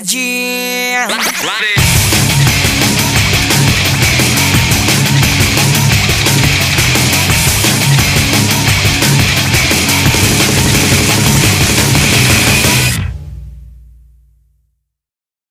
Cidade.